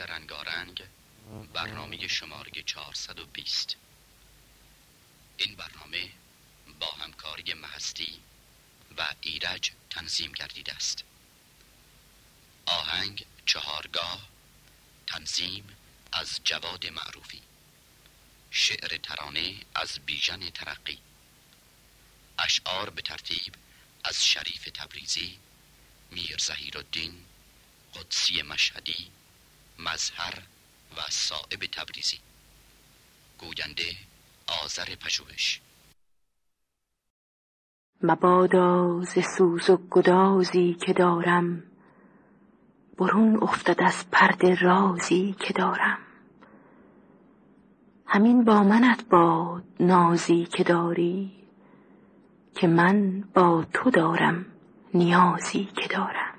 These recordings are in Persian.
رنگارنگ. برنامه شماره 420 این برنامه با همکاری محستی و ایرج تنظیم گردیده است. آهنگ چهارگاه تنظیم از جواد معروفی. شعر ترانه از بیژن ترقی. اشعار به ترتیب از شریف تبریزی میر زهیر الدین قدسی مشهدی مظهر و صائب تبریزی. گوینده آذر پژوهش. مبادا ز سوز و گدازی که دارم برون افتد از پرده رازی که دارم. همین با منت باد نازی که داری که من با تو دارم نیازی که دارم.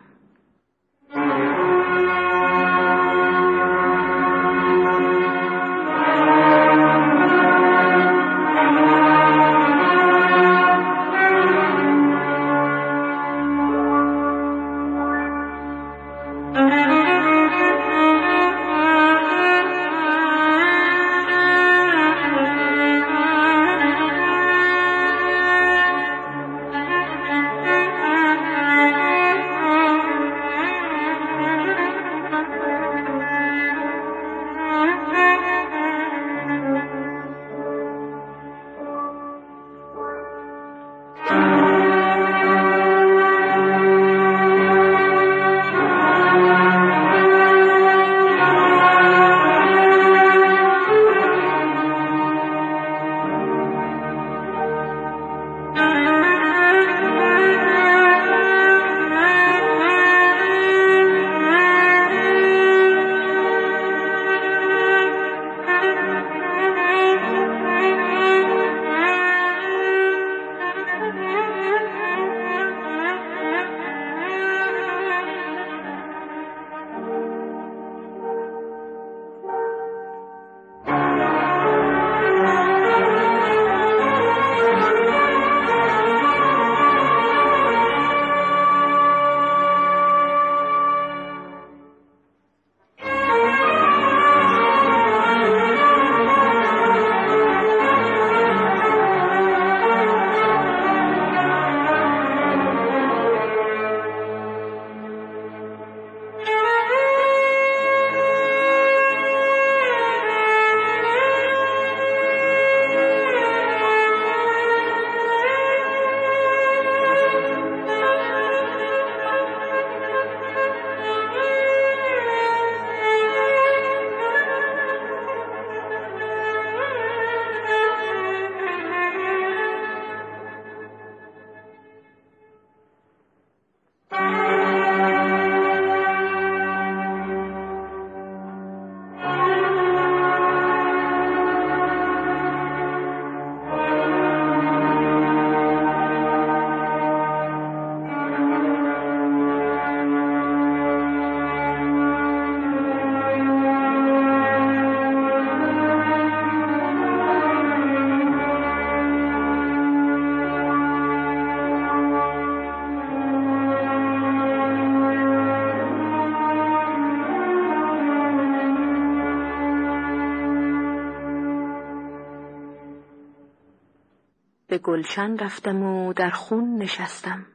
گلشن رفتم و در خون نشستم.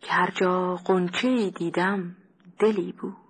که هر جا غنچه دیدم دلی بود.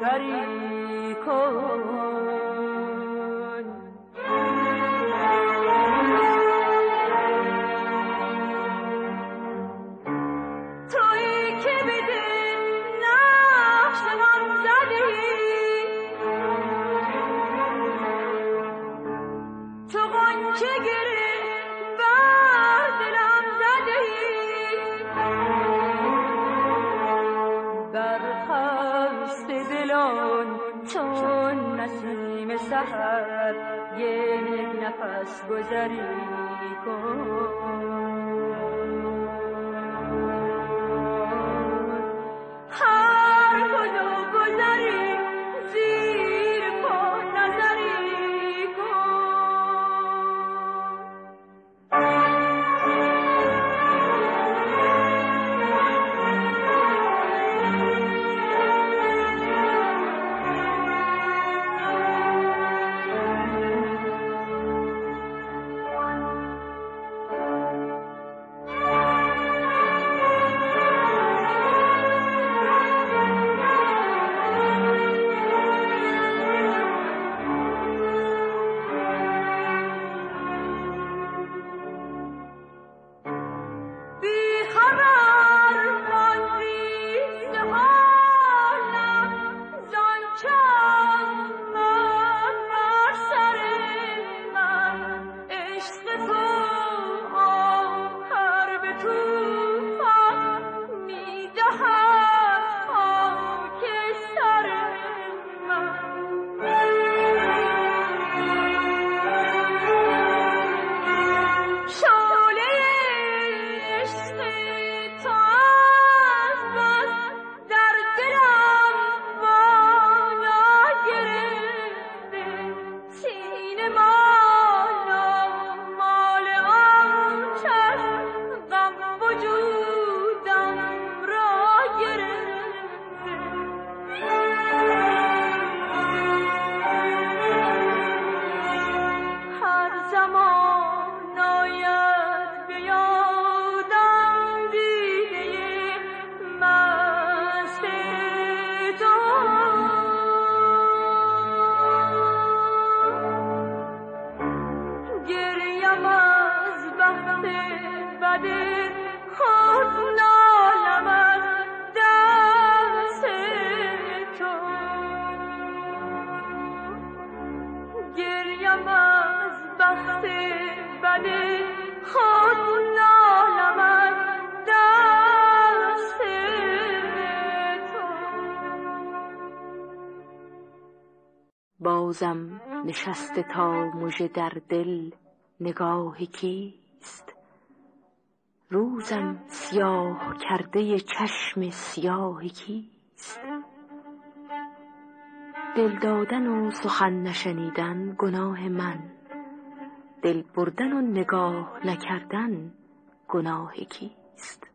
چه بازم نشسته تا مژه در دل نگاه کیست؟ روزم سیاه کرده چشم سیاه کیست؟ دل دادن و سخن نشنیدن گناه من. دل بردن و نگاه نکردن گناه کیست؟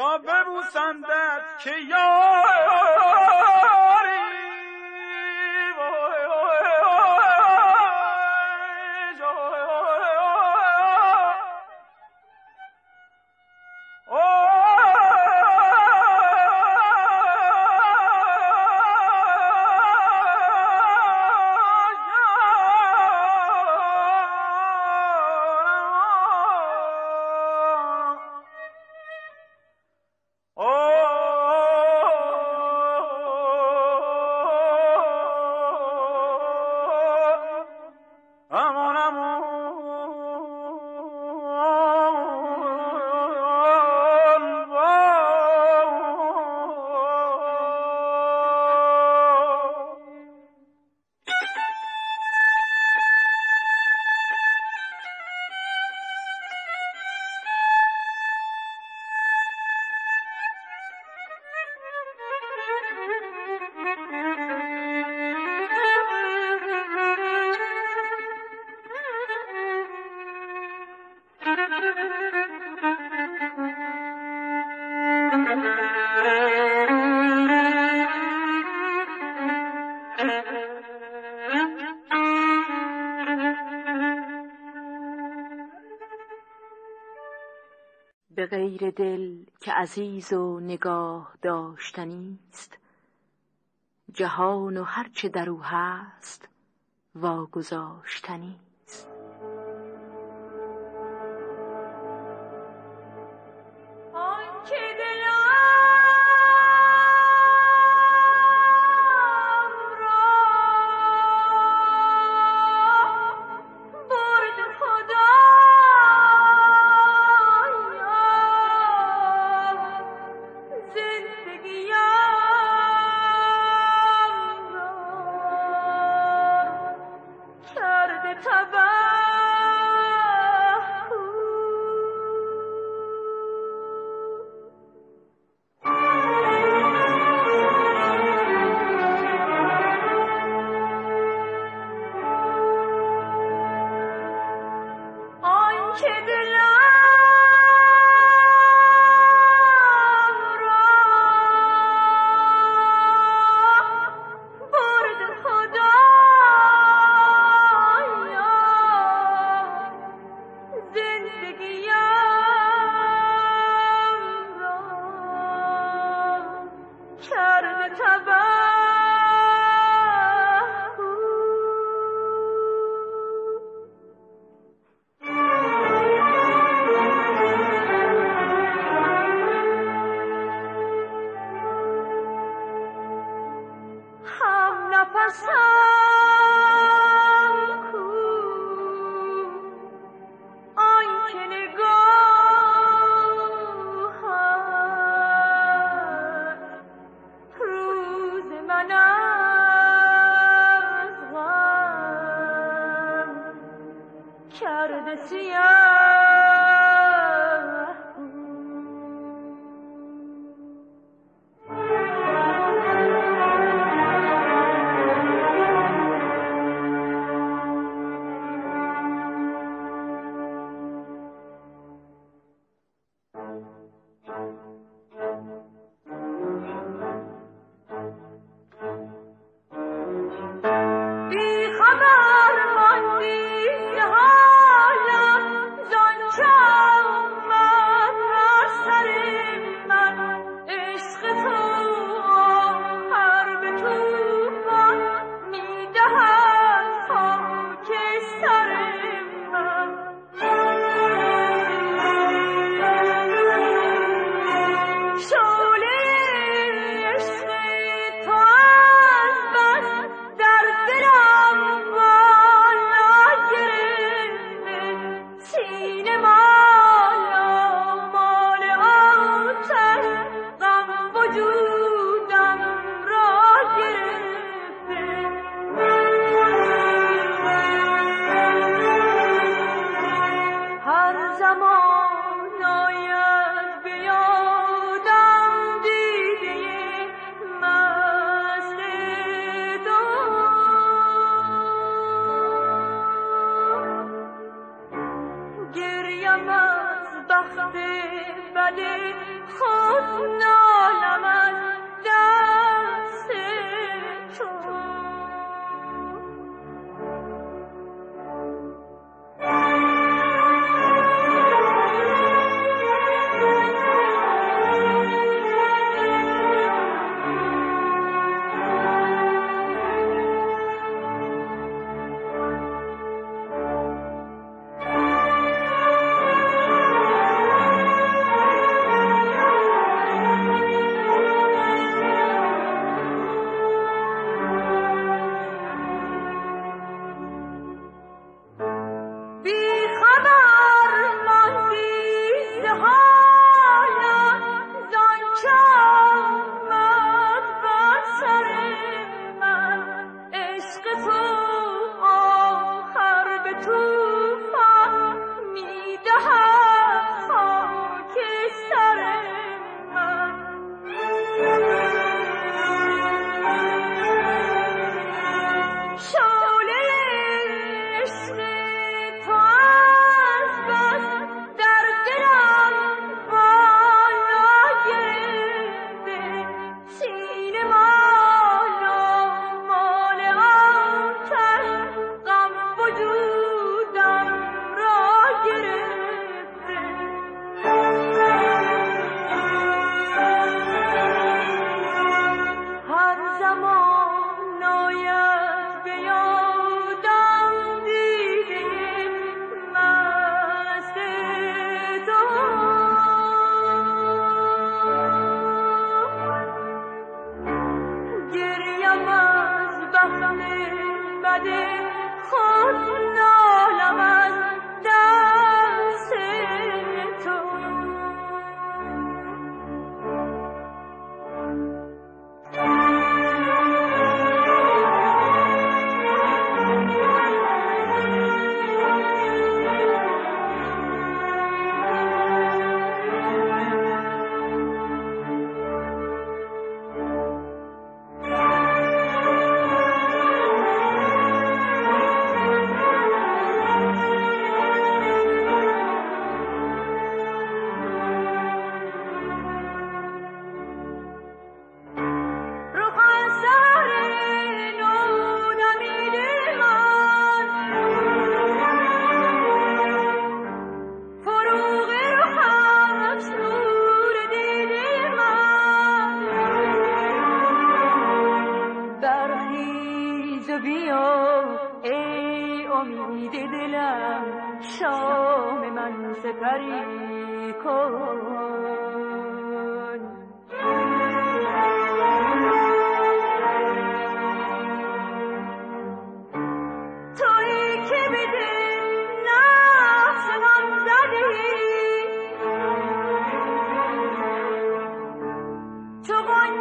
به غیر دل که عزیز و نگاه داشتنی است. جهان و هرچه در او هست واگذاشتنی. Tövbe